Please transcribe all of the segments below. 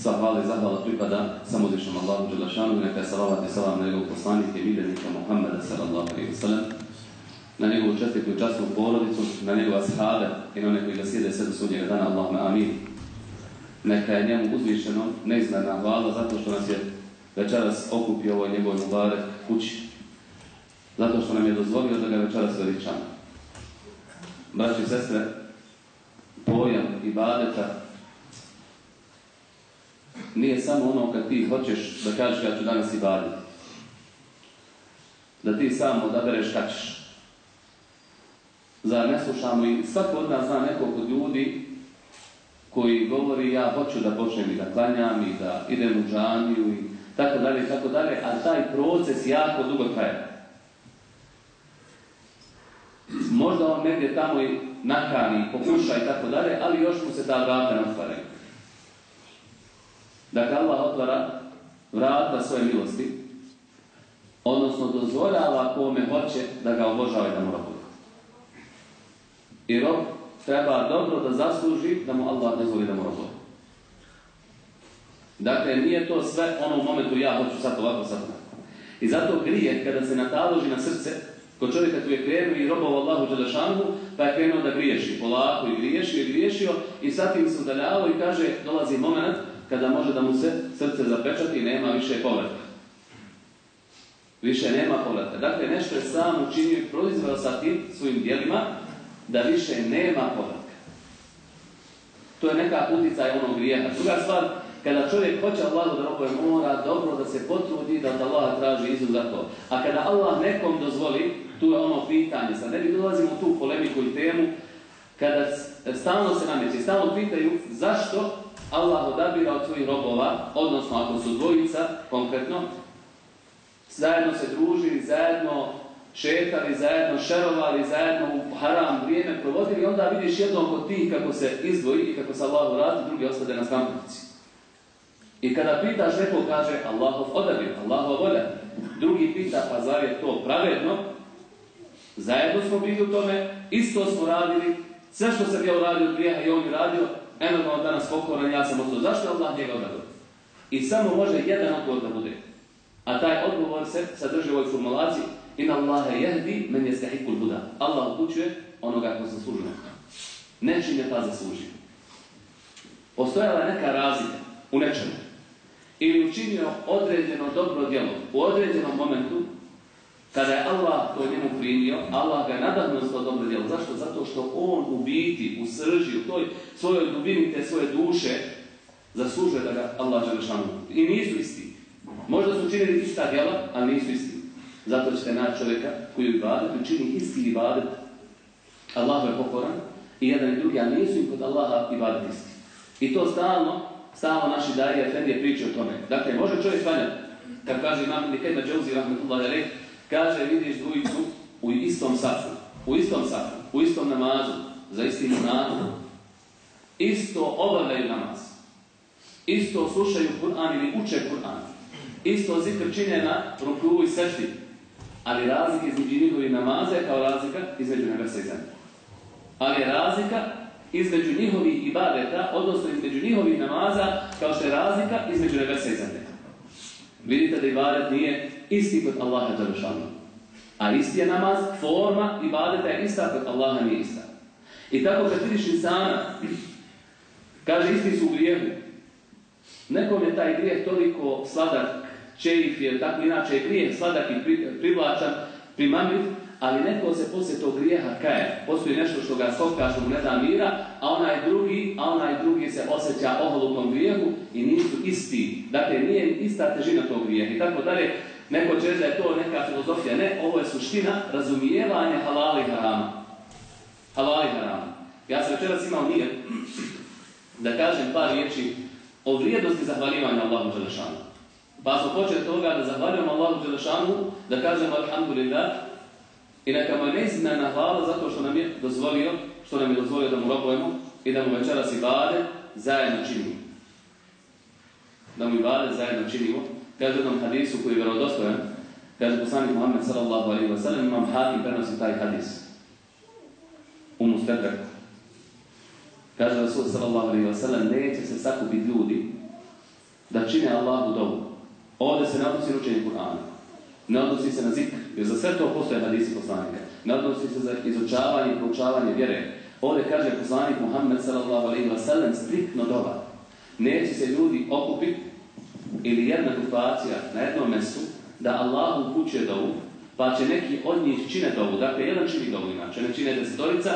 Sva hvala i zahvala pripada samo uzvišnom Allahu Đelešanu, neka je salavat i salam na njegovog poslanika i miljenika Muhammeda sallallahu alaihi wa sallam, na njegovu čestitu i častnu porodicu, na njegova shade i na one koji ga sjede sve do sudnjega dana, Allahumma amin. Neka je njemu uzvišeno neizmjerna hvala zato što nas je večeras okupio ovoj njegovoj mubarek kući. Zato što nam je dozvolio da ga večeras veličamo. Braći i sestre, pojam i badeta nije samo ono kad ti hoćeš da kažeš ja ću danas i baditi. Da ti sam odabereš kad ćeš. Zar ne slušamo i svako od nas zna nekoliko ljudi koji govori ja hoću da počnem i da klanjam i da idem u džaniju i tako dalje i tako dalje, a taj proces jako dugo traje. Možda on negdje tamo i nakani, pokuša i tako dalje, ali još mu se ta vrata ne otvaraju. Dakle, Allah otvara vrata svoje milosti, odnosno dozvoljava kome hoće da ga obožava i da mu robuje. I rob treba dobro da zasluži da mu Allah dozvoli da mu robuje. Dakle, nije to sve ono u momentu ja hoću sad ovako, sad I zato grije kada se nataloži na srce, kod čovjeka tu je krenuo i robao Allahu Đelešanu, pa je krenuo da griješi, polako i griješio i griješio i sad im se udaljavao i kaže, dolazi moment kada može da mu se srce zapečati nema više povratka. Više nema povratka. Dakle, nešto je sam učinio i proizveo sa tim svojim dijelima da više nema povratka. To je neka uticaj onog grijeha. Druga stvar, kada čovjek hoće Allahu da robuje, mora dobro da se potrudi da od Allah traži izum za to. A kada Allah nekom dozvoli, tu je ono pitanje. Sad ne bi dolazimo u tu polemiku i temu, kada stalno se nameće, stalno pitaju zašto Allah odabira od svojih robova, odnosno ako su dvojica, konkretno, zajedno se družili, zajedno šetali, zajedno šerovali, zajedno u haram vrijeme provodili, onda vidiš jednom kod tih kako se izdvoji i kako se Allah vrati, drugi ostade na skampuci. I kada pitaš, neko kaže Allahov odabir, Allahov volja. Drugi pita, pa zar je to pravedno? Zajedno smo bili u tome, isto smo radili, sve što sam ja uradio grijeha i on je radio, enormalno danas pokoran, ja sam ostao. Zašto je Allah njega odabrao? I samo može jedan odgovor da bude. A taj odgovor se sadrži u ovoj formulaciji In Allahe jehdi men jeste hikul buda. Allah upućuje onoga ko zaslužuje. Nečim je ta zaslužio. Postojala je neka razlika u nečemu. Ili učinio određeno dobro djelo u određenom momentu kada je Allah to njemu primio, Allah ga je nadahnuo to dobro djelo. Zašto? Zato što on u biti, u srži, u toj svojoj dubini te svoje duše zaslužuje da ga Allah želešanu. I nisu isti. Možda su učinili ista djela, ali nisu isti. Zato ćete naći čovjeka koji u ibadetu čini isti ibadet. Allah je pokoran i jedan i drugi, a nisu im kod Allaha ibadet isti. I to stalno, stalno naši daje Efendije pričaju o tome. Dakle, može čovjek klanjati. Kad kaže imam Nikajma Džauzi, rahmetullahi kaže vidiš dvojicu u istom safu, u istom safu, u istom namazu, za istim namazu, isto obavljaju namaz, isto slušaju Kur'an ili uče Kur'an, isto zikr čine na ruku i sešti, ali razlika između njihovih namaza je kao razlika između nebesa i zemlje. Ali je razlika između njihovih ibadeta, odnosno između njihovih namaza, kao što je razlika između nebesa i zemlje. Vidite da ibadet nije isti kod Allaha Đalešanu. A isti je namaz, forma ibadeta je ista kod Allaha nije ista. I tako kad vidiš insana, kaže isti su u grijehu. Nekom je taj grijeh toliko sladak, čeif je tako inače je grijeh sladak i privlačan, primamljiv, ali neko se poslije tog grijeha kaje. Postoji nešto što ga soka, što mu ne da mira, a onaj drugi, a onaj drugi se osjeća oholutnom grijehu i nisu isti. Dakle, nije ista težina tog grijeha i tako dalje. Neko će da je to neka filozofija. Ne, ovo je suština razumijevanja halali harama. Halali harama. Ja sam večeras imao nije da kažem par riječi o vrijednosti zahvaljivanja Allahu Đelešanu. Pa smo počeli toga da zahvaljujemo Allahu Đelešanu, da kažemo Alhamdulillah i neka mu je neizmjena hvala zato što nam je dozvolio, što nam je dozvolio da mu robujemo i da mu večeras i bade zajedno činimo. Da mu i bade zajedno činimo. Kaže u jednom hadisu koji je vjerodostojan, kaže poslanik Muhammed sallallahu alaihi wa sallam, imam hakim prenosi taj hadis. U Mustadreku. Kaže Rasul sallallahu alaihi wa sallam, neće se sakupiti ljudi čine Allahu dovu. Ovdje se ne odnosi na učenje Kur'ana. Ne odnosi se na zikr, jer za sve to postoje hadisi poslanika. Ne odnosi se za izučavanje i proučavanje vjere. Ovdje kaže poslanik Muhammed sallallahu alaihi wa sallam striktno dova. Neće se ljudi okupiti ili jedna grupacija na jednom mjestu da Allah upućuje dovu, pa će neki od njih čine dovu. Dakle, jedan čini dovu inače, ne čine desetorica,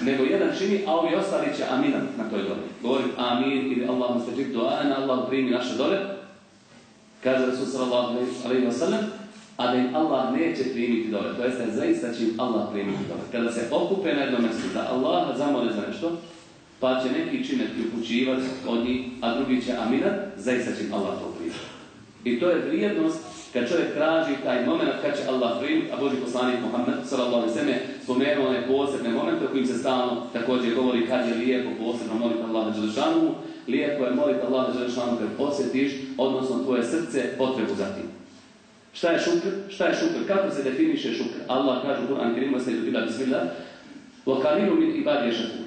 nego jedan čini, a ovi ostali će aminan na toj dovi. Govori amin ili Allahum stađib du'ana, Allah primi naše dole. Kaže Rasul sallallahu alaihi wa sallam, a da im Allah neće primiti dole. To jeste, zaista će im Allah primiti dole. Kada se okupe na jednom mjestu da Allah zamole za nešto, pa će neki činiti upućivati od njih, a drugi će aminat, zaista će im Allah to. I to je vrijednost kad čovjek traži taj moment kad će Allah primiti, a Boži poslanik Muhammed sallallahu alejhi ve spomenuo one posebne momente u kojim se stalno također govori kad je lijepo posebno moliti Allah na Đelešanu. lijepo je moliti Allah na Đelešanu kad posjetiš, odnosno tvoje srce potrebu za tim. Šta je šukr? Šta je šukr? Kako se definiše šukr? Allah kaže u Kur'an Kerimu se bila bismillah wa qalilun min je šakur.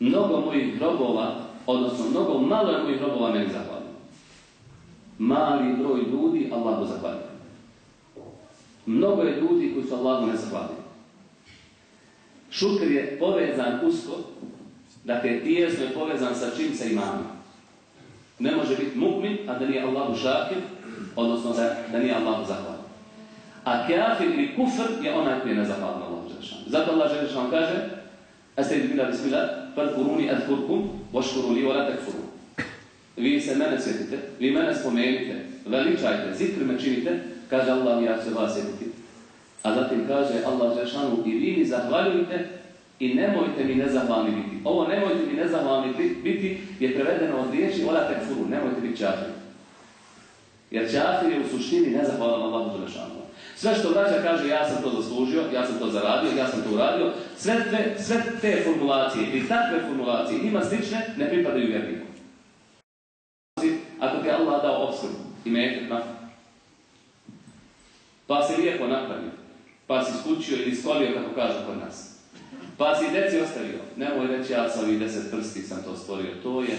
Mnogo mojih robova, odnosno mnogo malo mojih robova meni zahvala. Mali broj ljudi Allahu zahvalio. Mnogo je ljudi koji su Allahu ne zahvalili. Šukr je povezan usko, dakle tijesno je povezan sa čim se imamo. Ne može biti mukmin, a da nije Allahu šakir, odnosno da, da nije Allahu zahvalan. A kafir ili kufr je onaj koji je nezahvalan Allahu Želešanu. Zato Allah Želešanu kaže Astagfir bila bismillah, fadkuruni adkurkum, vaškuruni, wala takfuru. Vi se mene sjetite, vi mene spomenite, veličajte, zikr me činite, kaže Allah, ja ću vas sjetiti. A zatim kaže Allah Želešanu, i vi mi zahvaljujte i nemojte mi nezahvalni biti. Ovo nemojte mi nezahvalni biti je prevedeno od riječi wala takfuru, nemojte biti čafiri. Jer čafir je u suštini nezahvalan Allahu Đelešanu. Sve što vraća kaže ja sam to zaslužio, ja sam to zaradio, ja sam to uradio, sve te, sve te formulacije ili takve formulacije ima slične, ne pripadaju vjerniku. Obskrbu i metak pa si lijepo napravio, pa si skučio ili skolio kako kažu kod nas, pa si deci ostavio, nemoj reći ja sa ovih deset prsti sam to stvorio, to je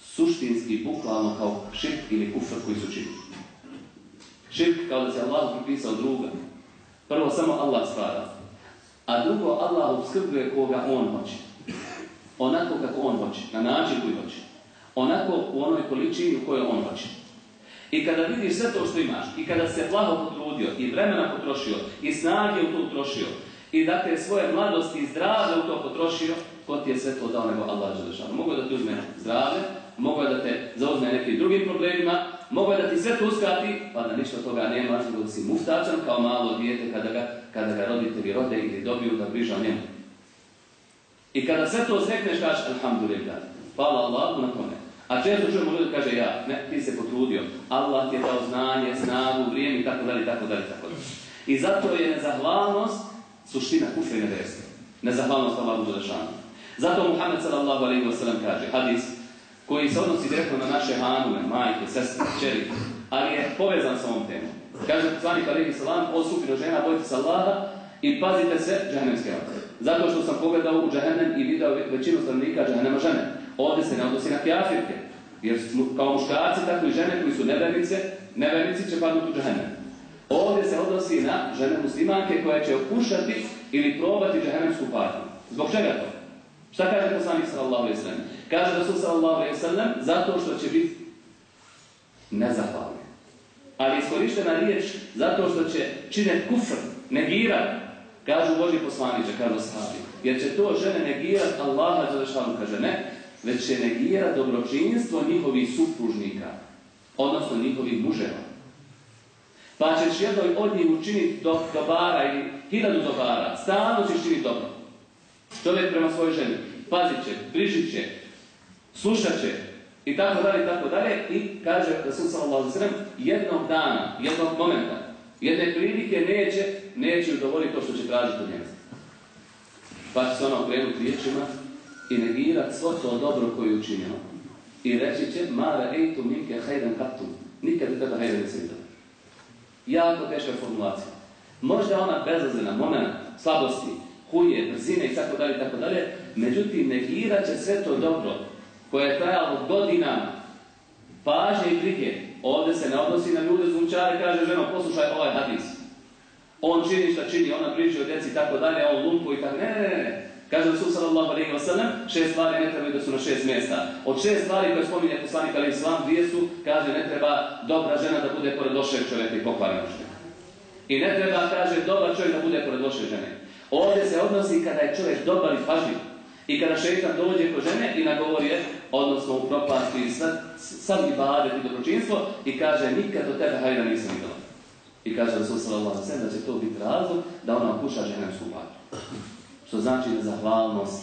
suštinski, bukvalno kao širk ili kufr koji su činili. Širk kao da se Allah pripisao druga. Prvo samo Allah stvara. A drugo Allah obskrbuje koga on hoće. Onako kako on hoće. Na način koji hoće. Onako u onoj količini u kojoj on hoće. I kada vidiš sve to što imaš, i kada se blago potrudio, i vremena potrošio, i snage u to utrošio, i da te svoje mladosti i zdravlje u to potrošio, ko ti je sve to dao nego Allah Želešanu. Mogu da ti uzme zdravlje, mogu da te zauzme nekim drugim problemima, mogu da ti sve to uskrati, pa da ništa toga nema, nego si muftačan kao malo dijete kada ga, kada ga roditelji rode ili dobiju da bliža njemu. I kada sve to srekneš, kažeš Alhamdulillah, hvala Allahu na tome. A često čujemo ljudi kaže ja, ne, ti se potrudio, Allah ti je dao znanje, snagu, vrijeme i tako dalje, tako dalje, tako dalje. I zato je nezahvalnost suština kufra i neverstva. Nezahvalnost Allahu Đelešanu. Zato Muhammed sallallahu alaihi wa sallam kaže, hadis, koji se odnosi direktno na naše hanume, majke, sestre, čeri, ali je povezan sa ovom temom. Kaže poslanik alaihi salam, o supino žena, bojite se Allaha i pazite se džahennemske vatre. Zato što sam pogledao u džahennem i video većinu stanovnika džahennema žene. Ovdje se ne odnosi na kjafirke, jer kao muškarci, tako i žene koji su nevernice, nevernici će padnuti u džahennem. Ovdje se odnosi na žene muslimanke koje će okušati ili probati džahennemsku patnju. Zbog čega to? Šta kaže poslanik sallallahu alejhi ve sellem? Kaže Rasul sallallahu alejhi ve sellem zato što će biti nezahvalni. Ali iskorištena riječ zato što će činiti kufr, negira, kažu Boži poslaniče, kažu sahabi. Jer će to žene negirati Allaha Đelešanu, kaže ne, već će negirati dobročinstvo njihovih supružnika, odnosno njihovih muževa. Pa ćeš jednoj od njih učiniti do, dobara ili hiljadu dobara, stalno ćeš činiti dobro. Čovjek prema svojoj ženi, pazit će, brižit će, slušat će i tako dalje i tako dalje i kaže Rasul sallallahu alejhi jednog dana, jednog momenta, jedne prilike neće, neće udovoljiti to što će tražiti od njega. Pa će se ona okrenuti riječima i negirati svo to dobro koje je učinjeno. I reći će, mare ejtu minke hajden katu. Nikad bi tebe hajden ne Jako teška formulacija. Možda ona bezazlena, moment slabosti, huje, brzine i tako dalje, tako dalje. Međutim, negirat će sve to dobro koje je trajalo godinama pažnje i brige. Ovdje se ne odnosi na ljude zvučare, kaže ženo, poslušaj ovaj hadis. On čini šta čini, ona priči o djeci i tako dalje, on lumpu i tako, ne, ne, ne. Kaže Rasul sallallahu alaihi wa sallam, šest stvari ne trebaju da su na šest mjesta. Od šest stvari koje spominje poslanik alaihi sallam, dvije su, kaže, ne treba dobra žena da bude pored lošeg čovjeka i pokvarenog I ne treba, kaže, dobar čovjek da bude pored loše žene. Ovdje se odnosi kada je čovjek dobar i pažljiv. I kada šeitan dođe kod žene i nagovori je, odnosno u propasti sad i bade i dobročinstvo i kaže nikad do tebe hajda nisam vidjela. I kaže Rasul sallallahu alaihi da će to biti razlog da ona puša ženemsku vatru. Što znači nezahvalnost.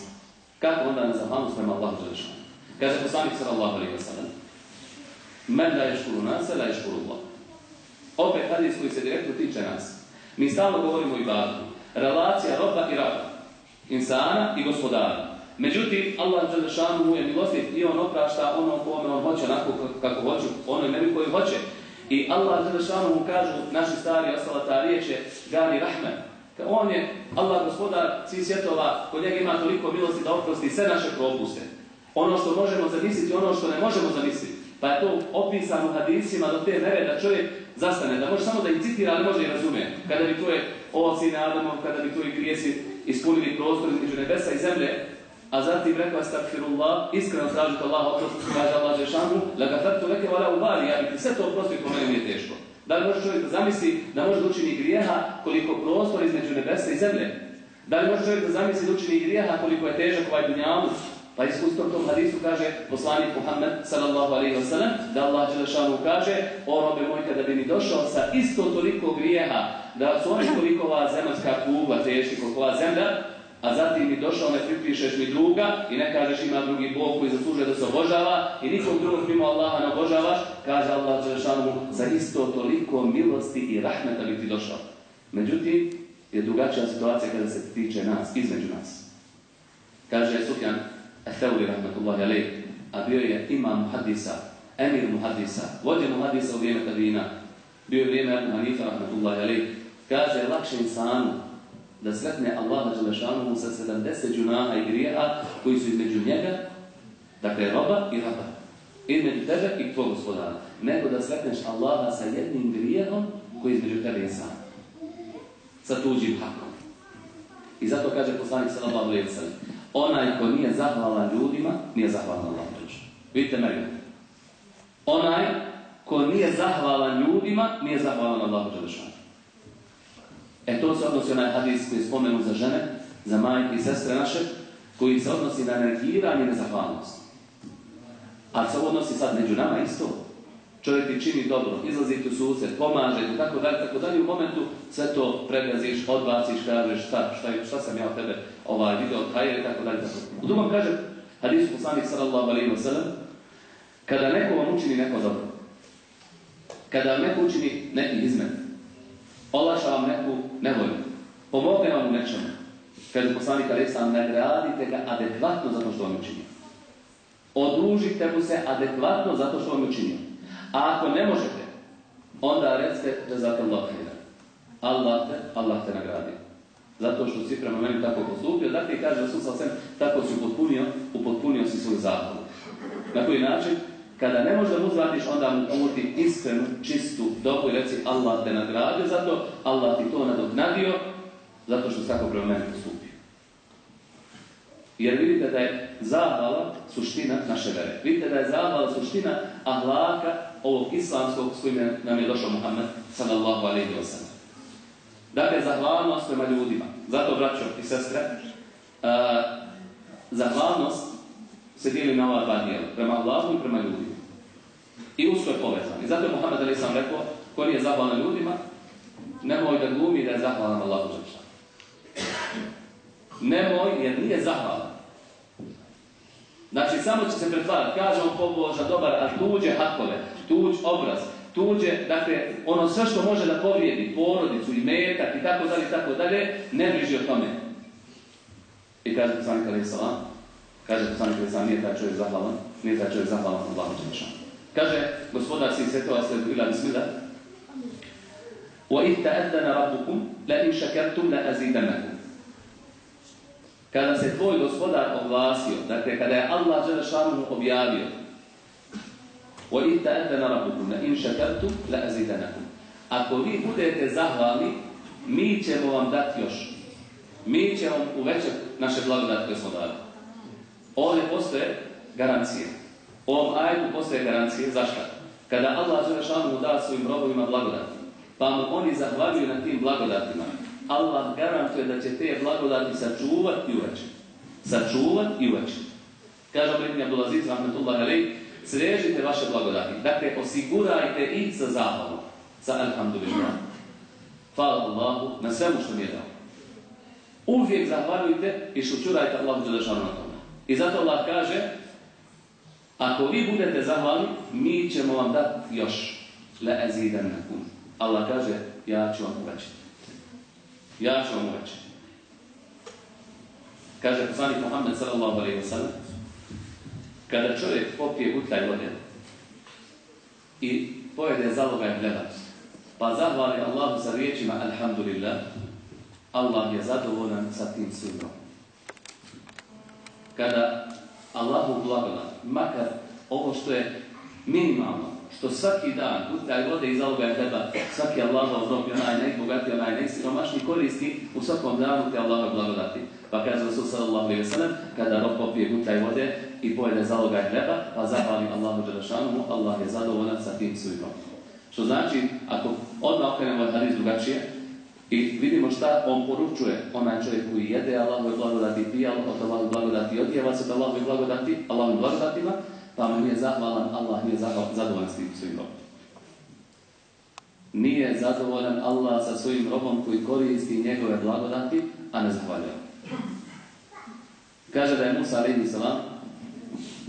Kako onda nezahvalnost prema Allahu Đelešanu? Kaže poslanik sallallahu alaihi wa sallam Men da je škuru nas, da je škuru Allah. Opet hadis koji se direktno tiče nas. Mi stalno govorimo o ibadu. Relacija roba i raba. Insana i gospodara. Međutim, Allah Đelešanu mu je milostiv i on oprašta ono kome on hoće, onako kako hoće, onoj meri koji hoće. I Allah Đelešanu mu kažu, naši stari ostala ta riječ je Gani Rahman. On je, Allah gospodar svih svjetova, kod njega ima toliko milosti da oprosti sve naše propuste. Ono što možemo zamisliti, ono što ne možemo zamisliti. Pa je to opisano hadisima do te mere da čovjek zastane, da može samo da ih citira, ali može i razume. Kada bi to je oci Adamom, kada bi to i grijesi ispunili prostor između nebesa i zemlje, a zatim rekao astagfirullah, iskreno tražite Allah oprosti, kaže Allah Žešanu, la gafartu leke vala ubali, ja bih sve to oprostio, po meni nije teško. Da li može čovjek da zamisli da može da učini grijeha koliko prostor između nebesa i zemlje? Da li može čovjek da zamisli da učini grijeha koliko je težak ovaj dunjavu? Pa iskustvom tom hadisu kaže poslanik Muhammed sallallahu alaihi wa sallam da Allah Želešanu kaže o robe moj kada bi mi došao sa isto toliko grijeha da su oni koliko ova zemaljska kugla teški koliko ova zemlja a zatim mi došao, ne pripišeš mi druga i ne kažeš ima drugi Bog koji zaslužuje da se obožava i nikom drugog mimo Allaha ne obožavaš, kaže Allah Đelešanu za isto toliko milosti i rahmeta bi ti došao. Međutim, je drugačija situacija kada se tiče nas, između nas. Kaže Sufjan Etheuli rahmetullahi alaih, a bio je imam hadisa, emir muhadisa, vođe muhadisa u vrijeme Tadina, bio je vrijeme Abu Hanifa rahmetullahi alaih, kaže lakše insanu da sretne Allaha Đelešanu sa 70 džunaha i grijeha koji su između njega, dakle roba i raba. Između tebe i tvoj gospodara. Nego da sretneš Allaha sa jednim grijehom koji između tebe i sam. Sa tuđim hakom. I zato kaže poslanik sallallahu alejhi ve onaj ko nije zahvalan ljudima, nije zahvalan Allahu Vidite mene. Onaj ko nije zahvalan ljudima, nije zahvalan Allahu Đelešanu. E to se odnosi onaj hadis koji je spomenut za žene, za majke i sestre naše, koji se odnosi na negiranje i nezahvalnost. A se odnosi sad među nama isto. Čovjek ti čini dobro, izlazi u pomaže i tako dalje, tako dalje. U momentu sve to pregaziš, odbaciš, kažeš šta, šta, šta sam ja od tebe ovaj, video, taj i tako dalje. Tako. U drugom kaže, hadisu poslanik sallallahu alaihi wa sallam, kada neko vam učini neko dobro, kada vam neko učini neki izmen, olaša vam neku nevolju, pomogne vam u nečemu. Kaže poslanik Aleksan, nagradite ga adekvatno zato što vam učinio. Odružite mu se adekvatno zato što vam učinio. A ako ne možete, onda recite da zato Allah Allah te, Allah te nagradi. Zato što si prema meni tako postupio, dakle kaže Rasul sa tako si upotpunio, upotpunio si svoj zakon. Na koji način? Kada ne možeš da mu zvratiš, onda mu uputi iskrenu, čistu dobu i reci Allah te nagradio zato, Allah ti to nadoknadio, zato što svako prema meni postupio. Jer vidite da je zahvala suština naše vere. Vidite da je zahvala suština ahlaka ovog islamskog s nam je došao Muhammed sallallahu alaihi wa sallam. Dakle, zahvalnost prema ljudima. Zato, braćo i sestre, uh, zahvalnost se dijeli na ova dva dijela, prema Allahu i prema ljudima. I usko je povezan. I zato je Muhammed Ali sam rekao, ko nije zahvalan ljudima, nemoj da glumi da je zahvalan Allahu Žešan. Nemoj jer nije zahvalan. Znači, samo će se pretvarati. Kaže on poboža, dobar, a tuđe hakove, tuđ obraz, tuđe, dakle, ono sve što može da povrijedi porodicu i metak i tako dalje tako dalje, ne briži o tome. I kaže poslanik Ali Salam, kaže poslanik Ali Salam, nije taj čovjek zahvalan, nije taj čovjek zahvalan Allahu Žešan. Kaže gospodar svih svjetova se bila bismillah. وَإِذْ تَأَذَّنَ رَبُّكُمْ لَإِنْ شَكَرْتُمْ لَأَزِيدَنَكُمْ Kada se tvoj gospodar oglasio, dakle kada je Allah Želešanu objavio وَإِنْ تَأَذَنَ رَبُّكُمْ لَإِنْ شَكَرْتُمْ لَأَزِدَنَكُمْ Ako vi budete zahvalni, mi ćemo vam dati još. Mi ćemo vam uvećati naše blagodati koje smo dali. Ovdje postoje garancije. U ovom ajetu postoje garancije. Zašto? Kada Allah Đelešanu da svojim robovima blagodati, pa mu oni zahvaljuju na tim blagodatima, Allah garantuje da će te blagodati sačuvati i uvećati. Sačuvati i uvećati. Kaže Ibn Abdulaziz, rahmetullahi alaih, srežite vaše blagodati. Dakle, osigurajte ih sa zahvalom. Sa alhamdulillah. Hvala Allahu na svemu što mi je dao. Uvijek zahvaljujte i šučurajte Allahu Đelešanu. I zato Allah kaže, ako vi budete zahvalni, mi ćemo vam dati još. Le azidannakum. Allah kaže, ja ću vam uvećati. Ja ću vam uvećati. Kaže poslanik Muhammed sallallahu alaihi wa sallam, kada čovjek popije gutlaj vode i pojede zalogaj hljeba, pa zahvali Allahu sa riječima Alhamdulillah, Allah je zadovoljan sa tim svim Kada Allahu blagodat, makar ovo što je minimalno, što svaki dan taj vode iz ovoga hljeba, svaki Allahov rob i onaj najbogatiji, onaj najsiromašniji koristi u svakom danu te Allahov blagodati. Pa kaže Rasul sallallahu alaihi wa sallam, kada rob popije gutaj vode i pojede zalogaj hljeba, pa zahvali Allahu Đerašanu, Allah je zadovoljan sa tim svojom. Što znači, ako odmah okrenemo hadis drugačije, i vidimo šta on poručuje onaj čovjek koji jede Allahove blagodati, pije od Allahove blagodati, odjeva se Allahove blagodati, Allahove blagodatima, pa mu nije zahvalan, Allah nije zadovoljan s tim svojim robom. Nije zadovoljan Allah sa svojim robom koji koristi njegove blagodati, a ne zahvaljuje. Kaže da je Musa alaihi salam,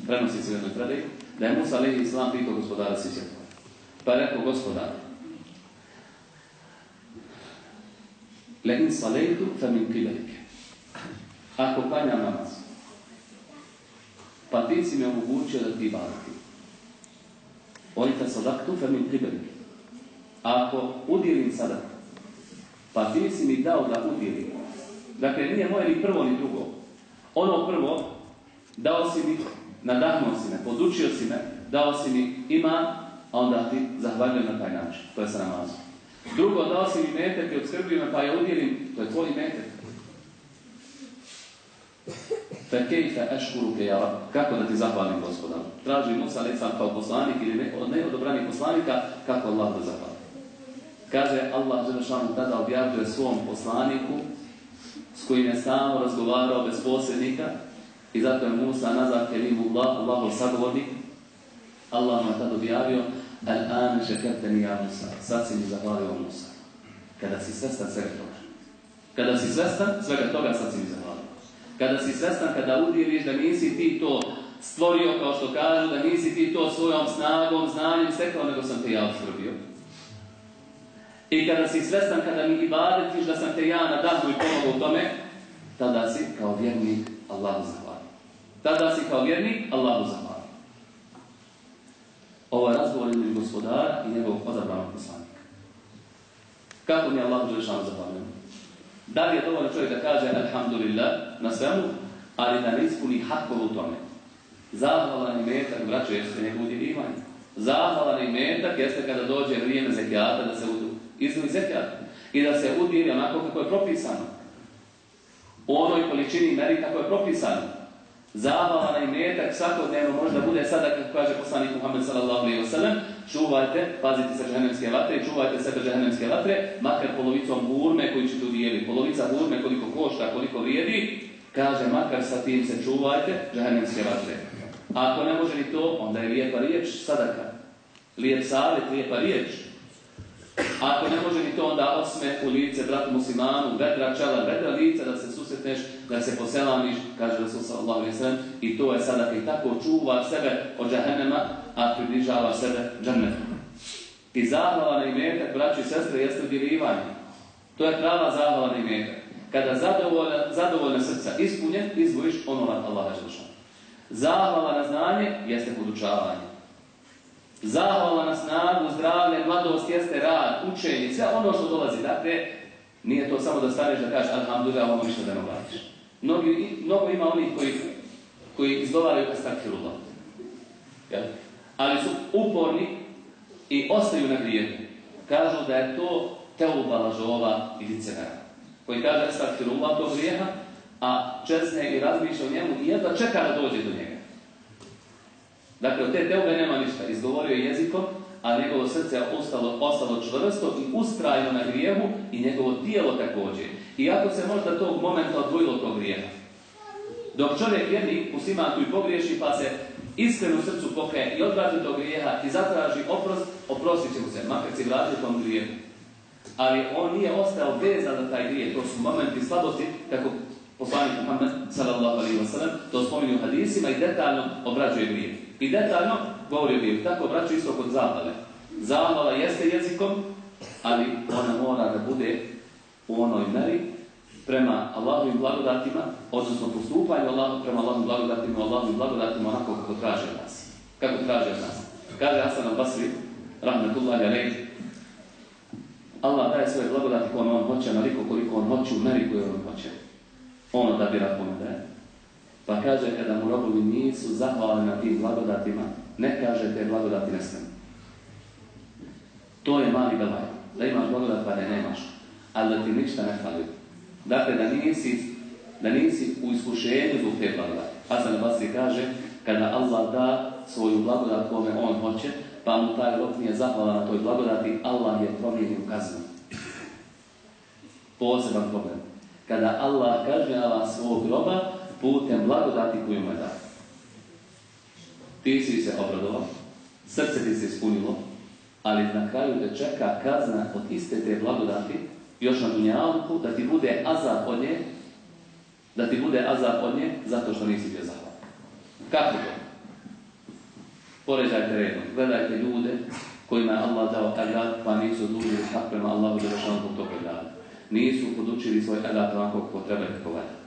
prenosi se u jednoj predaj, da je Musa alaihi salam pitao gospodara Sisjeta. Pa je rekao gospodar, Le in salejtu fa min kiberike. Ako klanjam namaz, pa ti si mi omogućio da ti badati. Ojta sadaktu fa min kiberike. Ako udjelim sadak, pa ti si mi dao da udjelim. Dakle, nije moje ni prvo ni drugo. Ono prvo, dao si mi, nadahnuo si me, podučio si me, dao si mi ima, a onda ti zahvaljujem na taj način. To je sa namazom. Drugo, dao si mi metak i odskrbio me, pa je udjelim, to je tvoj metak. Fe kejfe eškuruke kako da ti zahvalim gospodar? Traži Musa Lecam kao poslanik ili ne, od neodobranih poslanika, kako Allah da zahvali. Kaže Allah Želešanu tada objavljuje svom poslaniku s kojim je samo razgovarao bez posrednika i zato je Musa nazad kelimu Allah, Allahov sagovornik. Allah mu je tada objavio Al-an šekerteni ja Musa. Sad si mi zahvalio Musa. Kada si svestan svega toga. Kada si svestan svega toga, sad si mi zahvalio. Kada si svestan, kada udjeliš da nisi ti to stvorio, kao što kažu, da nisi ti to svojom snagom, znanjem stekao, nego sam te ja oskrbio. I kada si svestan, kada mi ibadetiš da sam te ja nadahnu i pomogu u tome, tada si kao vjernik Allahu zahvalio. Tada si kao vjernik Allahu zahvalio. Ovo je razgovor između gospodara i njegovog odabranog poslanika. Kako mi je Allah Đelešanu zahvalio? Da li je dovoljno čovjek da kaže Alhamdulillah na svemu, ali da ne ispuni hakov u tome? Zahvalan i metak, braćo, jeste njegov udjeljivanje. Zahvalan i metak jeste kada dođe vrijeme zekijata da se izvili zekijat i da se udjeli onako kako je propisano. U onoj količini meri kako je propisano. Zahvala na imetak svakodnevno možda bude sada kako kaže poslanik Muhammed sallallahu alejhi ve sellem čuvajte, pazite se džehennemske vatre i čuvajte sebe džehennemske vatre, makar polovicom burme koju ćete udijeli. Polovica burme koliko košta, koliko vrijedi, kaže makar sa tim se čuvajte džehennemske vatre. Ako ne može ni to, onda je lijepa riječ sadaka. Lijep savjet, lijepa riječ. Ako ne može ni to, onda osme u lice bratu muslimanu, vedra čela, vedra lice, da se susretneš, da se poselaniš, kaže Rasul sallallahu alaihi sallam, i to je sada i tako čuva sebe od džahennema, a približava sebe džannetu. I zahvala na imetak, braći i sestre, jeste udjelivanje. To je prava zahvala na imetak. Kada zadovoljna, zadovoljna srca ispunje, izvojiš ono želšana. Zahvala na znanje jeste podučavanje. Zahvala na snagu, zdravlje, mladost jeste rad, učenje, sve ono što dolazi. Dakle, nije to samo da staneš da kažeš alhamdulillah, ovo ništa da ne. Mnogi, mnogo ima onih koji, koji izgovaraju kastakfirullah. Ja? ali su uporni i ostaju na grijehu. Kažu da je to teuba lažova i licevera. Koji kaže estakfirullah tog grijeha, a česne i razmišlja o njemu i jedva čeka da dođe do njega. Dakle, od te teube nema ništa. Izgovorio je jezikom, a njegovo srce je ostalo, ostalo čvrsto i ustrajno na grijehu i njegovo tijelo također. Iako se možda tog momenta odvojilo tog grijeha. Dok čovjek jedni musliman i pogriješi pa se iskreno srcu pokaje i odvrati tog grijeha i zatraži oprost, oprostit će mu se, makar se vrati tom grijehu. Ali on nije ostao vezan za taj grijeh. To su momenti slabosti, kako poslanik Muhammed sallallahu alaihi wa sallam to spominju u hadisima i detaljno obrađuje grijeh. I detaljno govori o grijehu. Tako obraćuje isto kod zahvale. Zahvala jeste jezikom, ali ona mora da bude u onoj meri prema Allahovim blagodatima, odnosno postupanju Allah, prema Allahovim blagodatima, Allahovim blagodatima onako kako traže nas. Kako traže nas. Kaže Hasan al-Basri, rahmetullahi alaihi, Allah daje svoje blagodati kome on hoće, naliko koliko on hoće, u meri koju on hoće. On odabira kome daje. Pa kaže, kada mu robovi nisu zahvalni na tim blagodatima, ne kaže te blagodati ne smem. To je mali belaj. Da imaš blagodat pa ne nemaš. Ali da ti ništa ne fali. Dakle, da nisi, da nisi u iskušenju zbog te blagodati. Hasan Basri kaže, kada Allah da svoju blagodat kome on hoće, pa mu taj rok nije zahvala na toj blagodati, Allah je promijenio kaznu. Poseban problem. Kada Allah kažnjava svog groba putem blagodati koju mu je dao. Ti si se obradovao, srce ti se ispunilo, ali na kraju te čeka kazna od iste te blagodati, još na dunjalku, da ti bude azab od nje, da ti bude azab od nje, zato što nisi bio zahvalan. Kako to? Poređajte redom, gledajte ljude kojima je Allah dao ajat, pa nisu odlučili hak prema Allahu da zbog toga. Nisu podučili svoj ajat onako kako treba kako valja.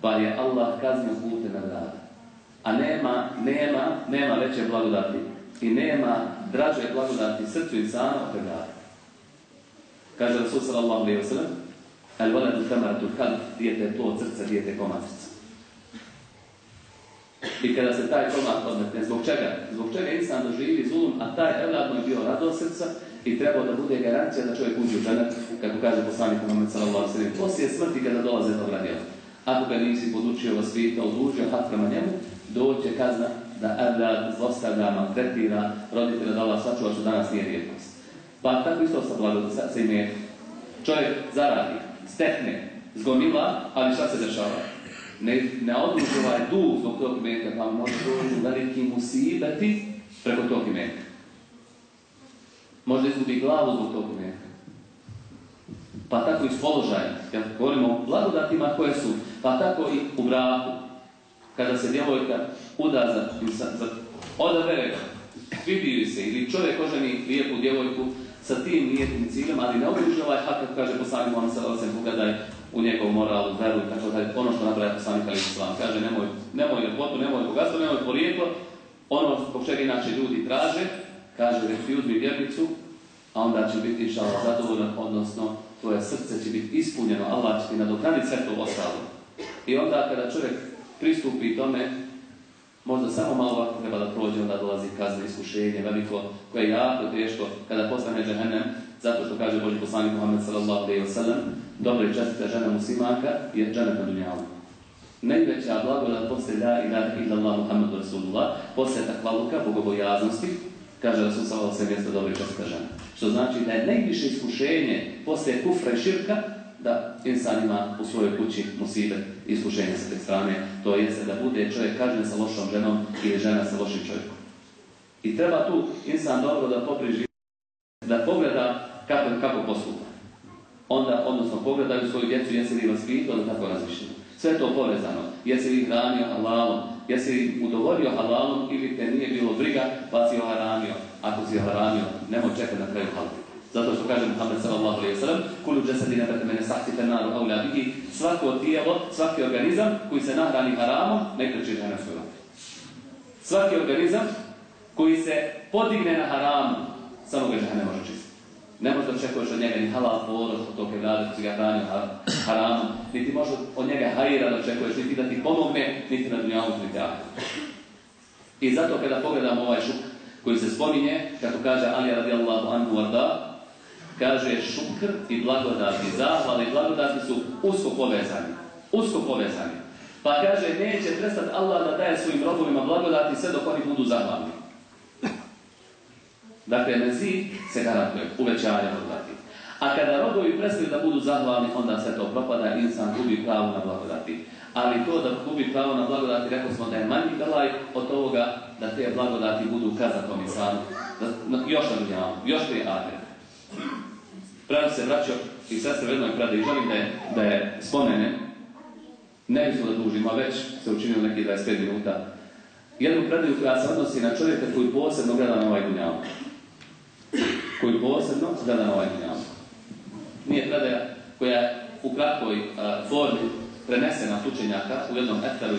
Pa je Allah kaznio na grada. A nema, nema, nema veće blagodati i nema draže blagodati srcu insana od grada. Kaže Rasul sallallahu alaihi wa sallam, al waladu tamaratu kad dijete je plod srca, dijete je komad srca. I kada se taj komad odmetne, zbog čega? Zbog čega insan doživi zulum, a taj evlad je bio rado srca i trebao da bude garancija da čovjek uđe u žene, kako kaže poslanik Muhammed sallallahu alaihi wa sallam, poslije smrti kada dolaze do gradijela. Ako ga nisi podučio, vaspitao, odužio, hat prema njemu, doće kazna da evlad zlostavlja, maltretira, roditelja da Allah sačuva što danas nije rijetnost. Pa tako isto sa blagodat sa, sa. Čovjek zaradi, stekne, zgomila, ali šta se dešava? Ne, ne odluži ovaj dug zbog tog imetka, pa može doći veliki musibeti preko tog imetka. Možda izgubi glavu zbog tog imetka. Pa tako i s položajem. Ja govorimo o blagodatima koje su, pa tako i u braku. Kada se djevojka uda za, za, za odabere vidi se ili čovjek oženi lijepu djevojku sa tim nijetnim ciljem, ali ne obliži ovaj hak, kako kaže poslanik Muhammed sallallahu alejhi pogledaj u njegov moralu, veru i tako dalje. Ono što nabraja poslanik alejhi sallam kaže nemoj nemoj ljepotu, nemoj bogatstvo, nemoj porijeklo. Ono zbog čega inače ljudi traže, kaže reći uzmi vjernicu, a onda će biti inšala zadovoljan, odnosno tvoje srce će biti ispunjeno, Allah će ti nadoknaditi sve to ostalo. I onda kada čovjek pristupi tome, Možda samo malo treba da prođe, onda dolazi kazne iskušenje veliko, koje je jako teško kada postane džehennem, zato što kaže Boži poslanik Muhammed sallallahu alaihi wa sallam, dobra i čestita žena muslimaka je dženet na dunjavu. Najveća blagodat posle la ilaha illallah Muhammedu Rasulullah, posle takvaluka, bogobojaznosti, kaže Rasul sallallahu alaihi wa sallam, dobra i čestita žena. Što znači da je najviše iskušenje posle kufra i širka, da insan ima u svojoj kući musibet iskušenja sa te strane, to jeste da bude čovjek kažen sa lošom ženom ili žena sa lošim čovjekom. I treba tu insan dobro da popriži, da pogleda kako, kako postupa. Onda, odnosno, pogledaju svoju djecu, jesi li vas pitao da tako razmišljaju. Sve to povezano. Jesi li hranio halalom, jesi li udovorio halalom ili te nije bilo briga, pa si haramio. Ako si haramio, nemoj čekati na kraju halati. Zato što kaže Muhammed sallallahu alejhi ve sellem: "Kullu jasadin nabata min sahti an-nar awla bihi." Svako tijelo, svaki organizam koji se nahrani haramom, neka će žena svoju Svaki organizam koji se podigne na haramu, samo ga ne može čistiti. Ne možeš da očekuješ od njega ni halal porod, od toga vlade, koji ga hranio haramom, niti može od njega hajira da očekuješ, niti da ti pomogne, niti na dunjavu, niti. I zato kada pogledamo ovaj šuk koji se spominje, kako kaže Ali radijallahu anhu arda, kaže šukr i blagodati, zahval i blagodati su usko povezani. Usko povezani. Pa kaže, neće prestati Allah da daje svojim robovima blagodati sve dok oni budu zahvalni. Dakle, mezi se garantuje, uvećanje blagodati. A kada robovi prestaju da budu zahvalni, onda se to propada i insan gubi pravo na blagodati. Ali to da gubi pravo na blagodati, rekao smo da je manji galaj od toga da te blagodati budu kazatom insanu. Da, još na još prije adre. Pravno se vraćao i sestre u jednoj i želim da je, da je spomene. Ne bismo da dužimo, a već se učinilo neki 25 minuta. Jednu predaju koja se odnosi na čovjeka koji posebno gleda na ovaj dunjavog. Koji posebno gleda na ovaj dunjavog. Nije predaja koja u kratkoj formi prenesena od učenjaka u jednom etaru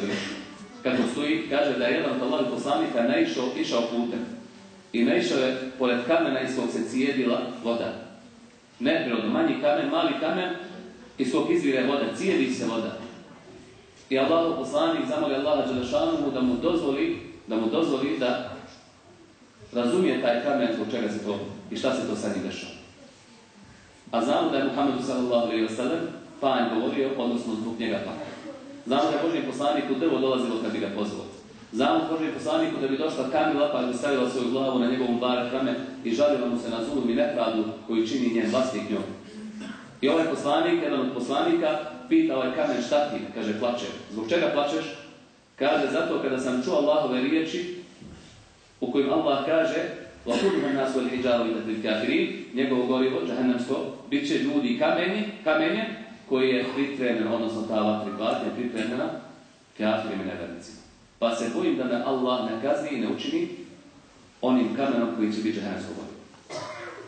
kako stoji, kaže da je jedan od Allahi poslanika naišao, išao putem i naišao je pored kamena iz kog se cijedila voda. Neprirodno, manji kamen, mali kamen iz kog izvire voda, cijedi se voda. I Allah poslanik zamoli Allaha Đelešanu da mu dozvoli da mu dozvoli da razumije taj kamen zbog čega se to i šta se to sad njim dešava. A znamo da je Muhammedu sallallahu alaihi wa sallam panj govorio, odnosno zbog njega pa. Znamo da je Božji poslanik u drvo dolazilo kad bi ga pozvao. Znamo Božji poslaniku da bi došla Kamila pa bi stavila svoju glavu na njegovom bar hrame i žalila mu se na zulum i nepravdu koju čini njen vlastnik njom. I ovaj poslanik, jedan od poslanika, pita ovaj kamen šta ti? Kaže, plače. Zbog čega plačeš? Kaže, zato kada sam čuo Allahove riječi u kojim Allah kaže وَقُلُهَا النَّاسُ وَالْحِجَارُ kafirin, njegovo gorivo, džahennemsko, bit će ljudi kameni, kamenje, koji je pripremljen, odnosno ta vatri je pripremljena kafirima i nevernicima. Pa se bojim da me Allah ne kazni i ne učini onim kamenom koji će biti džahennemsko gorivo.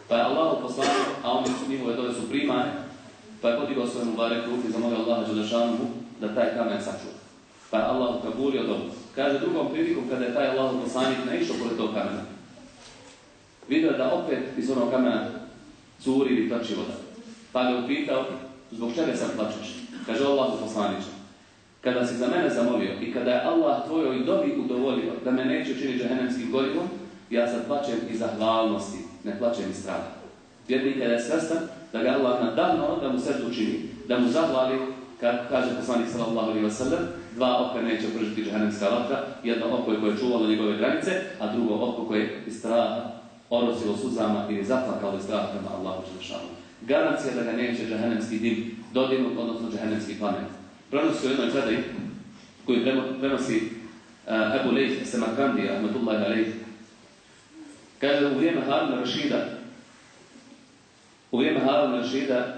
Pa je Allah poslanio, a oni su njihove dole su primane, pa je podigao svojemu barek ruku i zamolio Allaha Đelešanu da taj kamen sačuva. Pa je Allah ukabulio dobu. Kaže drugom prilikom kada je taj Allah poslanik naišao pored tog kamena. Vidio da opet iz onog kamena curi ili plači voda. Pa ga upitao zbog čega sam plačeš? Kaže Allah poslaniče. Kada si za mene zamolio i kada je Allah tvojoj dobi udovolio da me neće učiniti džahenemskim gorivom, ja sad plaćem iz zahvalnosti, ne plaćem iz straha. Vjernik kada je svestan da ga Allah nadavno da mu srdu učini, da mu zahvali, kad kaže poslanik sallallahu alaihi wa sallam, dva oka neće pržiti džahenemska vatra, jedno oko koje je čuvalo njegove granice, a drugo oko koje je iz straha orosilo suzama ili zaplakalo iz straha prema Allahu. Garancija da ga neće džahenemski dim dodirnut, odnosno džahenemski planet. Prenosi u jednoj predaji koju prenosi Ebu Lejf Semakandi, Ahmetullahi Alejh, kaže u vrijeme Haruna Rašida, u vrijeme Haruna Rašida,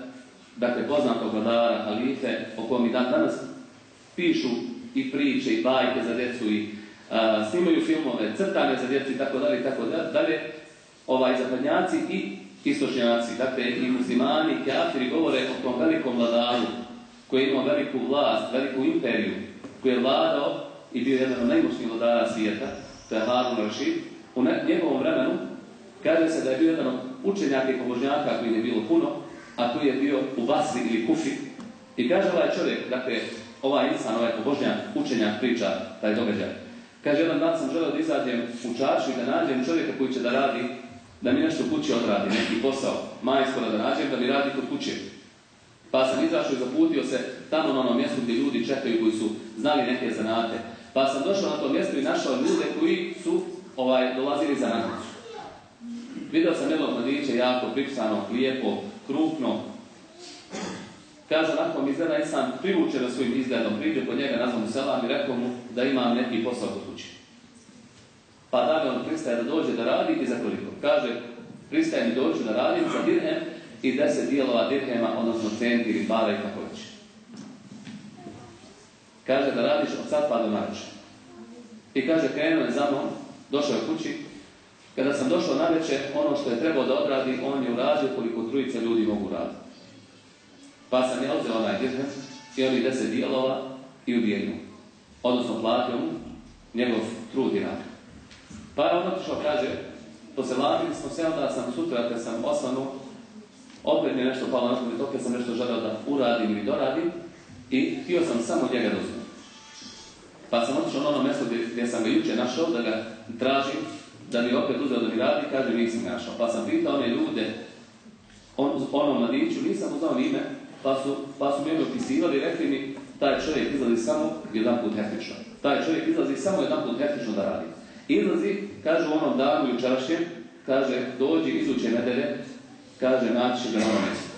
dakle poznatog vladara, halife, o kojem i dan danas pišu i priče i bajke za djecu i snimaju filmove, crtane za djecu i tako dalje i tako dalje, ovaj zapadnjaci i istočnjaci, dakle i muslimani, kafiri govore o tom velikom vladaru koji je imao veliku vlast, veliku imperiju, koji je vladao i bio jedan od najmoćnijih vladara svijeta, to je Harun Rashid. U njegovom vremenu kaže se da je bio jedan od učenjaka i pobožnjaka koji je bilo puno, a koji je bio u Basri ili Kufi. I kaže ovaj čovjek, dakle, ovaj insan, ovaj pobožnjak, učenjak priča taj događaj. Kaže, jedan dan sam želeo da izađem u čaršu i da nađem čovjeka koji će da radi, da mi nešto kući odradi, neki posao, majskora da nađem, da mi radi kod kuće. Pa sam izašao i zaputio se tamo na onom mjestu gdje ljudi čekaju koji su znali neke zanate. Pa sam došao na to mjesto i našao ljude koji su ovaj, dolazili za nanicu. Vidio sam jednog mladića jako pripsano, lijepo, krupno, Kaže, nakon mi izgleda, sam privučen svojim izgledom, priđe kod njega, nazvam mu selam i rekao mu da imam neki posao kod kući. Pa da mi on pristaje da dođe da radi i za koliko. Kaže, pristaje mi da radim za dirhem i deset dijelova dirhema, odnosno centi ili para i kako već. Kaže da radiš od sad pa do nareče. I kaže, krenuo je za mnom, došao je kući. Kada sam došao na ono što je trebao da odradi, on je uradio koliko trujice ljudi mogu raditi. Pa sam ja uzeo onaj dirhem i deset dijelova i ubijenju. Odnosno platio mu njegov trud i rad. Pa je on otišao, kaže, poselavili smo se, onda sam sutra kad sam osvanu, opet mi je nešto palo na to, opet sam nešto želeo da uradim ili doradim i htio sam samo njega dozvati. Pa sam otišao na ono mjesto gdje, gdje sam ga juče našao, da ga tražim, da mi opet uzeo da mi radi, kaže nisam našao. Pa sam pitao one ljude, on, onom mladiću, nisam mu znao ime, pa su, pa su mi opisivali i rekli mi, taj čovjek izlazi samo jedan put heftično. Taj čovjek izlazi samo jedan put da radi. Izlazi, kaže u onom danu jučerašnjem, kaže, dođi izuće nedelje, kaže, naći ga na mjesto.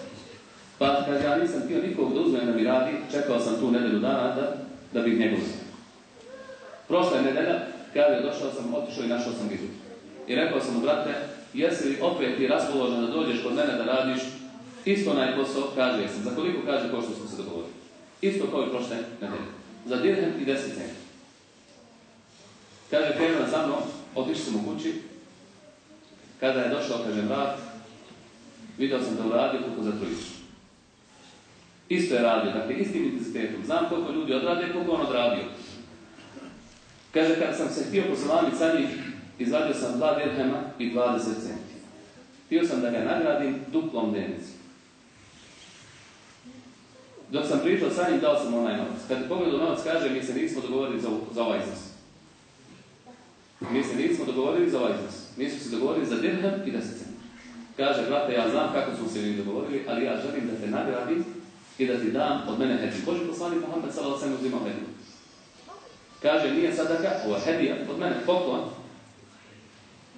Pa kaže, ja nisam htio nikog da uzmem da mi radi, čekao sam tu nedelju dana da, da bih njegov. Prošla je nedelja, kaže, došao sam, otišao i našao sam izuće. I rekao sam mu, brate, jesi li opet ti raspoložen da dođeš kod mene da radiš isto onaj posao, kaže jesam. Za koliko kaže ko što smo se dogovorili. Isto kao i prošle nedelje. Za dirhem i deset centi. Kaže, krenuo za mnom, otišli sam u kući. Kada je došao, kaže, brat, vidio sam da uradio koliko za trojicu. Isto je radio, dakle, istim intenzitetom. Znam koliko ljudi odrade, koliko on odradio. Kaže, kada sam se htio poslovati sa njih, izvadio sam dva dirhema i 20 centi. Htio sam da ga nagradim duplom dnevnicom. Dok sam pričao sa njim, dao sam onaj novac. Kad pogledao novac, kaže, mi se nismo dogovorili za, za ovaj iznos. Mi se nismo dogovorili za ovaj iznos. Mi smo se dogovorili za dirhem i 10 centi. Kaže, brate, ja znam kako smo se mi dogovorili, ali ja želim da te nagradim i da ti dam od mene hediju. Boži poslanik Muhammed sallallahu alejhi uzimao hediju. Kaže, nije sadaka, ovo je hedija, od mene poklon.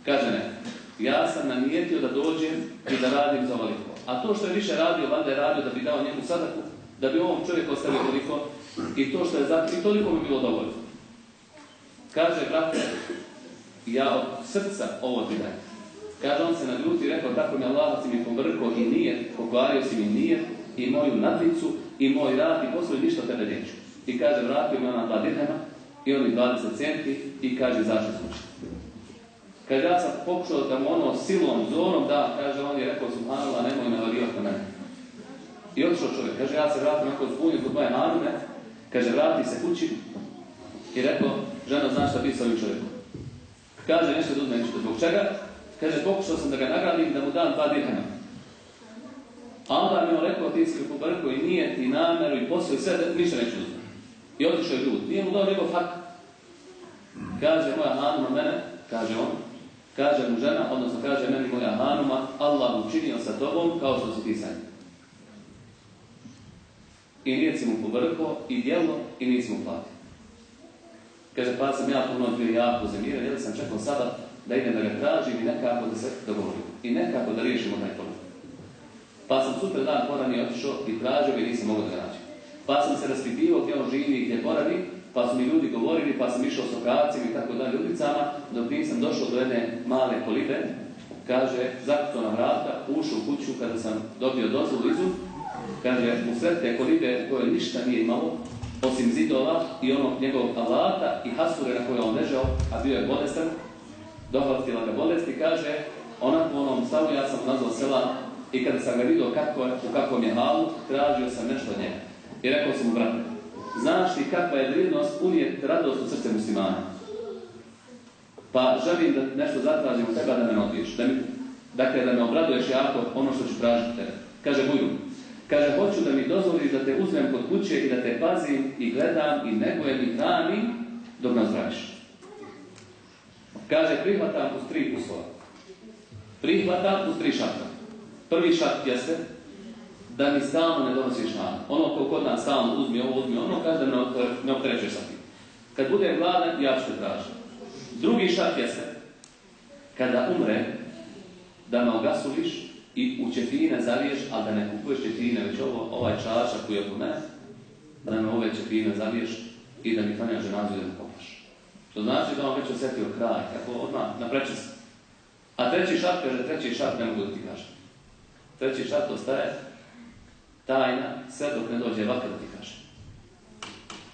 Kaže ne, ja sam namijetio da dođem i da radim za ovoliko. A to što je više radio, valjda je radio da bi dao njemu sadaku, da bi ovom čovjeku ostavio toliko i to što je za i toliko bi bilo dovoljno. Kaže, brate, ja od srca ovo ti daj. Kaže, on se naljuti i rekao, tako mi Allah si mi povrko i nije, pokvario si mi nije i moju nadlicu i moj rad i poslije ništa tebe neću. I kaže, vratio mi ona dva dirhema i oni 20 centi i kaže, zašto slučaj. Kaže, ja sam pokušao da mu ono silom, zorom da, kaže, on je rekao, subhanallah, nemoj me varivati na mene. I otišao čovjek, kaže, ja se vratim nakon zbunio kod moje hanume, kaže, vrati se kući i rekao, žena, znaš šta bi sa ovim čovjekom? Kaže, nešto da uzme. Zbog čega? Kaže, pokušao sam da ga nagradim, da mu dam dva dirhema. A onda mi on rekao, ti si pobrko i nije, i nameru, i i sve, ništa neću uzme. I otišao je ljud. Nije mu dao njegov hak. Kaže, moja hanuma mene, kaže on, kaže mu žena, odnosno kaže meni moja hanuma, Allah učinio sa tobom kao što su ti sa njim. I nije si mu povrko, i djelo, i nisi mu platio. Kaže, pa sam ja puno bio jako zemiran, jer sam čekao sada da idem da ga tražim i nekako da se dogovorim. I nekako da riješimo taj problem. Pa sam sutra dan porani otišao i tražio i nisam mogao da ga. Pa sam se raspitivao gdje on živi i gdje boravi, pa su mi ljudi govorili, pa sam išao s okacima i tako dalje ulicama, dok nisam došao do jedne male kolibe, kaže, zakucao na vrata, ušao u kuću kada sam dobio dozvolu izu, kaže, u sred te kolibe koje ništa nije imalo, osim zidova i onog njegovog alata i hasure na kojoj on ležao, a bio je bolestan, dohvatila ga bolesti, kaže, onako onom stavu ja sam nazvao sela i kada sam ga vidio kako, u kakvom je halu, tražio sam nešto od njega. I rekao sam mu, brate, znaš li kakva je vrijednost unijeti radost u srce muslimana? Pa želim da nešto zatražim od teba da me odbiješ. Da mi, dakle, da me obraduješ jako ono što ću tražiti tebe. Kaže, budu. Kaže, hoću da mi dozvoliš da te uzmem kod kuće i da te pazim i gledam i negujem i hranim dok nas zdraviš. Kaže, prihvatam uz tri uslova. Prihvatam uz tri šarta. Prvi šart jeste da mi stalno ne donosiš hranu. Ono ko kod nas stalno uzmi ovo, uzmi ono, kaže da ne opterećeš sa tim. Kad bude gladan, ja ću te tražiti. Drugi šart jeste, kada umre, da me ogasuliš i u čefine zaviješ, ali da ne kupuješ čefine, već ovo, ovaj čašak koji je oko mene, da me ove čefine zaviješ i da mi klanjaš ženazu i da me. To znači da on već osjetio kraj, kako odmah, na prečest. A treći šart, kaže, treći šart ne mogu da ti kažem. Treći šart ostaje tajna, sve dok ne dođe vaka da ti kaže.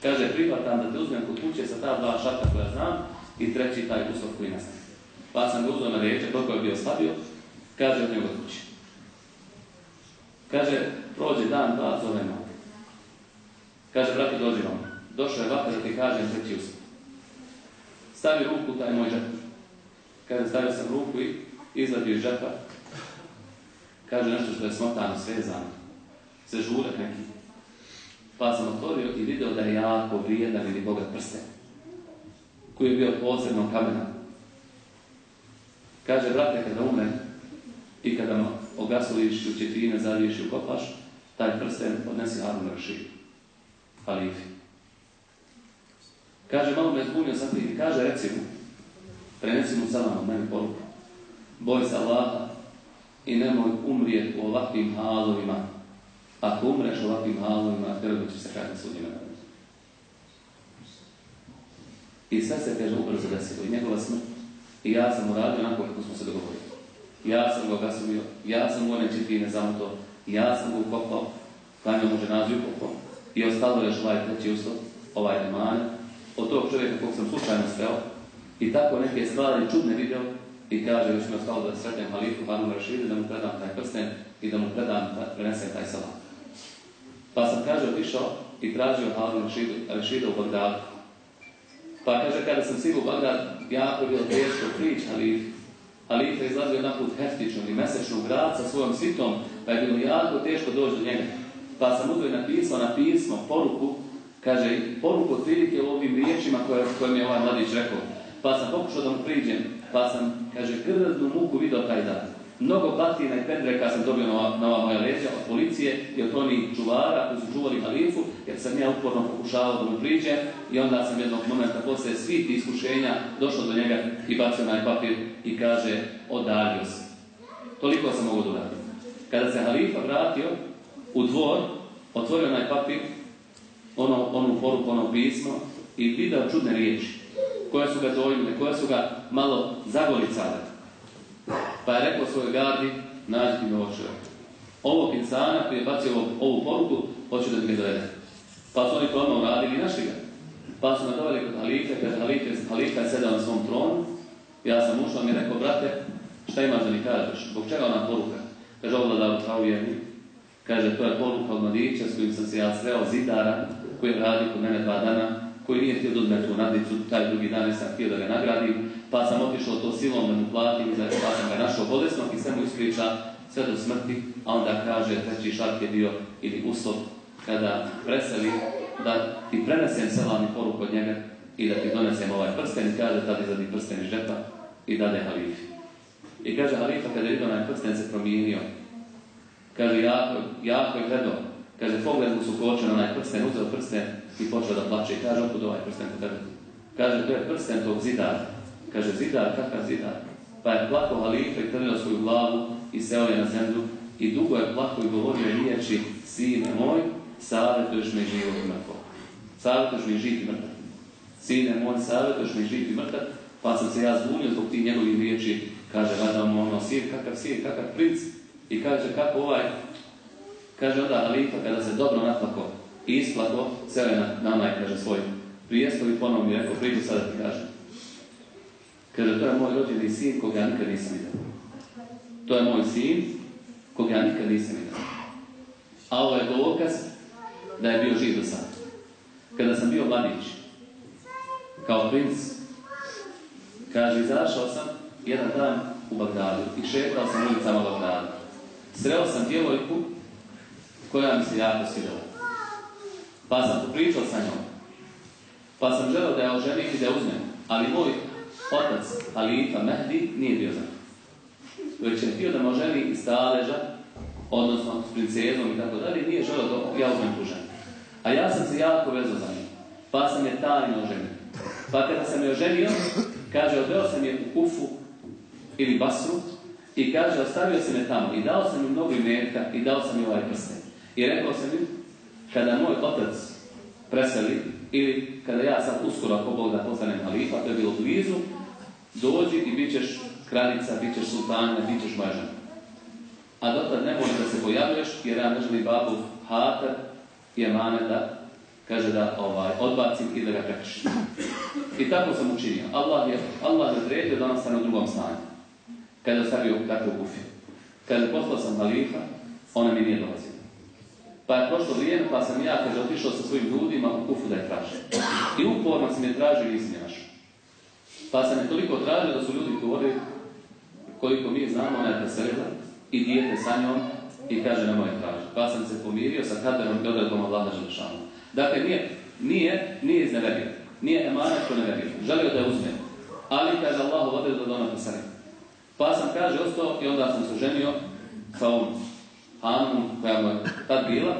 Kaže, prihvatam da te uzmem kod kuće sa ta dva šarta koja znam i treći taj uslov koji nastane. Pa sam ga uzeo na riječe, toliko je bio stavio, kaže od njega kući. Kaže, prođe dan, dva, zove. Kaže, brati, dođi vam. Došao je vaka da ti kažem treći uslov. Stavi ruku taj moj džep. Kaže, stavio sam ruku i izvadio iz džepa. Kaže nešto što je smotano, svezano. Se žurek neki. Pa sam otvorio i video da je jako vrijedan ili bogat prsten. Koji je bio posebno kamena. Kaže, brate, kada umre i kada ogasuliš u četvine, zaliješ i ukopaš, taj prsten odnesi Harun Rashid, halifi. Kaže, malo me zbunio sam ti, kaže, reci mu, prenesi mu salam od meni poruku. Boj se Allaha i nemoj umrijeti u ovakvim halovima. Ako umreš u ovakvim halovima, tebe će se kada sudnjima I sve se, kaže, ubrzo desilo. I njegova smrt. I ja sam uradio onako kako smo se dogovorili. Ja sam ga ogasumio, ja sam u one četine zamoto, ja sam ga ukopao, klanio može nađu ukopao. I ostalo još ovaj treći uslov, ovaj deman, od tog čovjeka kog sam slučajno sreo. I tako neke stvari čudne vidio i kaže, još mi ostalo da sretnem halifu Harun Rašidu, da mu predam taj prsten i da mu predam, da prenesem taj salam. Pa sam, kaže, otišao i tražio Harun Rašidu u Bagdadu. Pa kaže, kada sam silu u Bagdad, jako je bilo teško halifu. Halifa je izlazio jedan put i mesečno u grad sa svojom svitom, pa je bilo jako teško doći do njega. Pa sam uzeo i napisao na pismo, poruku, kaže, poruku otprilike u ovim riječima koje, koje mi je ovaj mladić rekao. Pa sam pokušao da mu priđem, pa sam, kaže, grdnu muku video taj dan. Mnogo batina i pendreka sam dobio na na ova moja leđa od policije i od onih čuvara koji su čuvali halifu, jer sam ja uporno pokušavao da mu priđem i onda sam jednog momenta poslije svih tih iskušenja došao do njega i bacio na papir i kaže odalio se. Toliko sam mogu dodati. Kada se halifa vratio u dvor, otvorio onaj papir, ono, onu poruku, ono pismo i vidio čudne riječi koje su ga dojmile, koje su ga malo zagolicale. Pa je rekao svojoj gardi, nađi mi ovog čovjeka. Ovog koji je bacio ovu poruku, hoće da mi dovede. Pa su oni to odmah uradili i našli ga. Pa su me doveli kod halife, kada halife, halife je sedao na svom tronu. Ja sam ušao i mi rekao, brate, šta imaš da mi kažeš? Zbog čega ona poruka? Kaže, ovo da kao jedni. Kaže, to je poruka od mladića s kojim sam se ja sreo zidara, koji radi kod mene dva dana, koji nije htio da tu nadicu, taj drugi dan nisam htio da ga nagradim, pa sam otišao to silom da mu platim, pa sam ga našao i sve mu ispriča sve do smrti, a onda kaže, treći šart je bio ili uslov, kada preseli, da ti prenesem selavni poruku od njega i da ti donesem ovaj prsten i kaže, tada izadi prsten iz džepa i dade halifi. I kaže, halifa kada je vidio onaj prsten se promijenio, kaže, jako, jako je gledao, kaže, pogled mu su kočen onaj prsten, uzeo prsten i počeo da plače i kaže, otkud ovaj prsten kod tebe? Kaže, to je prsten tog zidara Kaže, zidar, kakav zidar? Pa je plako halifa i trnio svoju glavu i seo je na zemlju i dugo je plako i govorio riječi, sine moj, savjetuješ me život i mrtvo. Savjetuješ me živ i mrtav. Sine moj, savjetuješ me živ i mrtav. Pa sam se ja zbunio zbog tih njegovih riječi. Kaže, gledao mu ono, sin, kakav sin, kakav princ. I kaže, kako ovaj, kaže onda halifa kada se dobro naplako i isplako, seo je na, na onaj, kaže, svoj prijestol i ponovno mi rekao, priđu sada ti kaže. Kaže, to je moj rođeni sin koga ja nikad nisam vidio. To je moj sin koga ja nikad nisam vidio. A ovo je dokaz da je bio živ do sada. Kada sam bio mladić, kao princ, kaže, izašao sam jedan dan u Bagdadu i šetao sam ulicama Bagdadu. Sreo sam djevojku koja mi se jako svidjela. Pa sam popričao sa njom. Pa sam želeo da je oženim i da je uzmem. Ali moj otac Halifa Mehdi nije bio za Već je htio da me ženi iz staleža, odnosno s princezom i tako dalje, nije želeo da ja uzmem tu ženu. A ja sam se jako vezao za nju. Pa sam je tajno oženio. Pa kada sam je oženio, kaže, odveo sam je u Kufu ili Basru i kaže, ostavio sam je tamo i dao sam im mnogo imetka i dao sam im ovaj prsten. I rekao sam im, kada moj otac preseli, ili kada ja sad uskoro, ako Bog da postanem halifa, to je bilo blizu, dođi i bit ćeš kraljica, bit ćeš sultana, bit ćeš moja žena. A dotad ne možeš da se pojavljuješ, jer ja ne želim babu hatar i da kaže da ovaj, odbacim i da ga prekršim. I tako sam učinio. Allah je, Allah je odredio da on stane u drugom stanju. Kada je stavio takvu kufiju. Kada poslao sam halifa, ona mi nije dolazila. Pa je prošlo vrijeme, pa sam ja, kaže, otišao sa svojim ljudima u kufu da je traže. I uporno sam je tražio i nisam Pa sam je toliko tražio da su ljudi govorili koliko mi znamo, ona je preselila i dijete sa njom i kaže na moje traži. Pa sam se pomirio sa kaderom i odredbom Allaha Želešanu. Dakle, nije, nije, nije izneverio. Nije emanet ko neverio. Želio da je uzme. Ali kaže Allah odredba da ona preselila. Pa sam, kaže, ostao i onda sam se ženio sa ovom Hanom koja mu je tad bila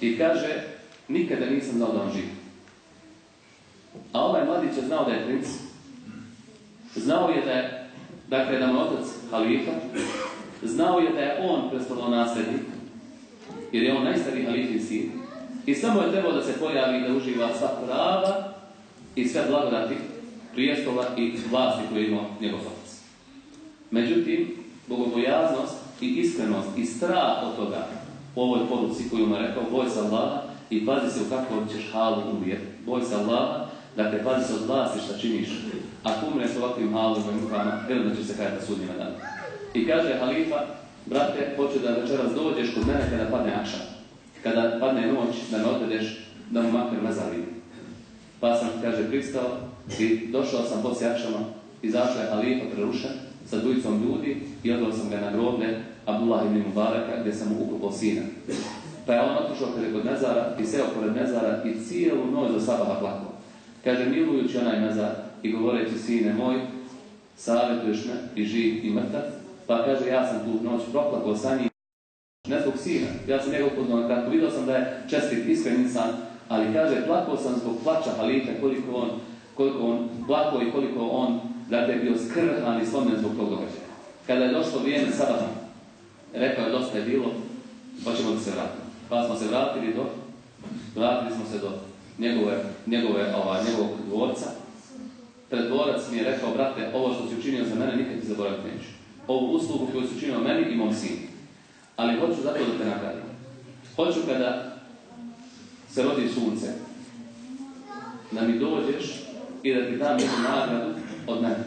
i kaže, nikada nisam znao da on živi. A ovaj mladić je znao da je princ. Znao je da je, dakle, da mu otac halifa. Znao je da je on prestalo nasljednik. Jer je on najstariji halifin sin. I samo je trebao da se pojavi da uživa sva prava i sve blagodati prijestola i vlasti koje imao njegov otac. Međutim, bogobojaznost i iskrenost i strah od toga u ovoj poruci koju mu je rekao, boj se Allaha i pazi se u kakvom ćeš halu umrijeti. Boj se Allaha, dakle pazi se od vlasti šta činiš. Ako umreš s ovakvim halom i mukama, da će se kajati sudnjima dana. I kaže halifa, brate, hoću da večeras dođeš kod mene kada padne akša. Kada padne noć, da me odvedeš, da mu maknem na vidim. Pa sam, kaže, pristao i došao sam poslije akšama, izašao je halifa prerušen sa dvojicom ljudi i odveo sam ga na groblje Abdullah ibn Mubaraka gdje sam mu ukupao sina. Pa je on otišao kod mezara i seo pored mezara i cijelu noć do sabaha plakao. Kaže, milujući onaj mezar i govoreći, sine moj, savjetuješ me i živ i mrtav, pa kaže, ja sam tu noć proplakao sa njim, ne zbog sina, ja sam njega upoznao kratko, vidio sam da je čestit, iskren insan, ali kaže, plakao sam zbog plaća halite, koliko on, koliko on plakao i koliko on, dakle, bio skrhan i spomen zbog tog događaja. Kada je došlo vrijeme sabaha, rekao je, dosta je bilo, hoćemo da se vratimo. Pa smo se vratili do, vratili smo se do njegove, njegove, ova, njegovog dvorca. Pred dvorac mi je rekao, brate, ovo što si učinio za mene, nikad ti zaboraviti neću. Ovu uslugu koju si učinio meni i mom sinu. Ali hoću zato da te nagradim. Hoću kada se rodi sunce, da mi dođeš i da ti dam jednu nagradu od mene.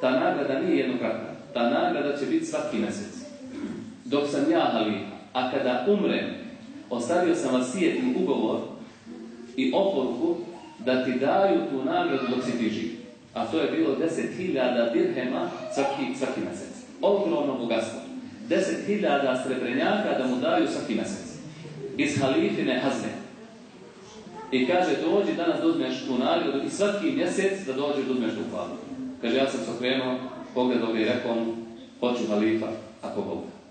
Ta nagrada nije jednokratna. Ta nagrada će biti svaki mjesec. Dok sam ja halifa, a kada umrem, ostavio sam vas i ugovor i oporuku da ti daju tu nagradu dok si ti živ. A to je bilo 10.000 dirhema svaki, svaki mjesec. Ogromno bogatstvo. 10.000 srebrenjaka da mu daju svaki mjesec. Iz halifine hazne. I kaže, dođi danas da uzmeš tu nagradu i svaki mjesec da dođeš da uzmeš tu hvalu. Kaže, ja sam se okrenuo, pogledao i rekao mu, hoću halifa, ako Bog.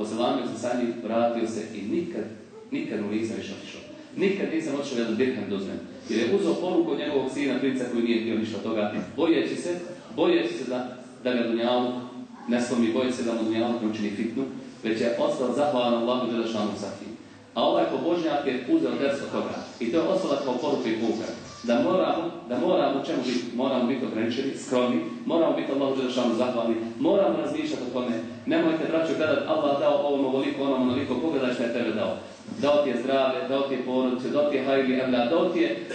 Poslamio sam sa vratio se i nikad, nikad mu nisam više otišao. Nikad nisam otišao jedan dirham dozmen. Jer je uzeo poruku njegovog sina, princa koji nije htio ništa toga, bojeći se, bojeći se da, da ga Dunjalu ne slomi, bojeći se da mu Dunjalu ne učini fitnu, već je ostao zahvalan Allahu Đelešanu sa tim. A ovaj pobožnjak je uzeo dersko toga. I to je ostala kao poruka i puka. Da moramo, da moramo čemu biti, moramo biti ograničeni, skromni, moramo biti Allahu Đelešanu zahvalni, moramo razmišljati o tome. Nemojte, braću, gledati Allah dao ovom ovoliko, onom onoliko, pogledaj što je tebe dao. Dao ti je zdravlje, dao ti je porodice, dao ti je hajli, dao ti je,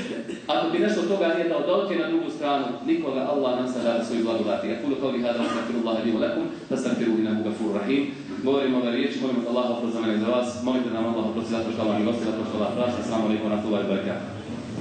ako ti nešto toga nije dao, dao ti je na drugu stranu, nikoga Allah nam sad radi svoju blagodati. Ja kulu kao li hada, astaghfirullah li wa lakum, fastaghfiruhu innahu ghafurur rahim. Govorimo ove riječi, molimo Allah oprosti za mene i za vas, molite nam Allah oprosti zato što vam je gosti, zato što Allah prašta. Assalamu alaikum wa rahmatullahi wa barakatuh.